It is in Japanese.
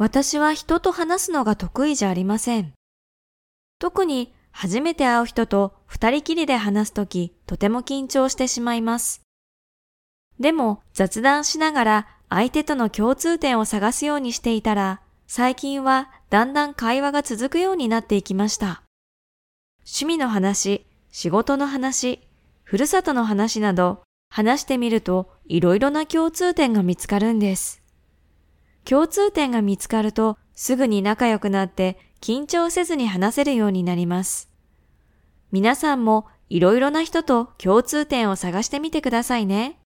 私は人と話すのが得意じゃありません。特に初めて会う人と二人きりで話すとき、とても緊張してしまいます。でも雑談しながら相手との共通点を探すようにしていたら、最近はだんだん会話が続くようになっていきました。趣味の話、仕事の話、ふるさとの話など、話してみるといろいろな共通点が見つかるんです。共通点が見つかるとすぐに仲良くなって緊張せずに話せるようになります。皆さんもいろいろな人と共通点を探してみてくださいね。